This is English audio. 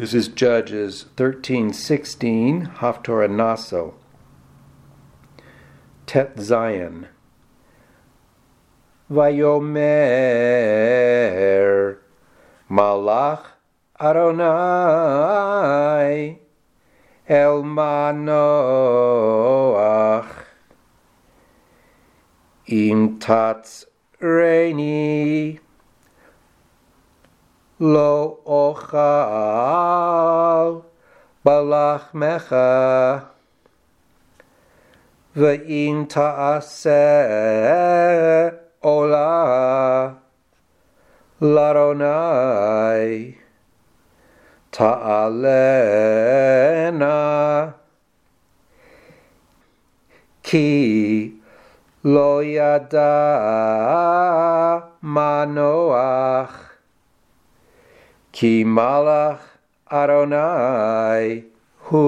This is Judges 13:16, Haftorah Naso. Tet Zayin. Vayomer Malach Adonai El Manoach Im Tatz Reini לא אוכל בלחמך, ואם תעשה עולה לארוני, תעלנה. כי לא ידע מנוח Ki malach Adonai hu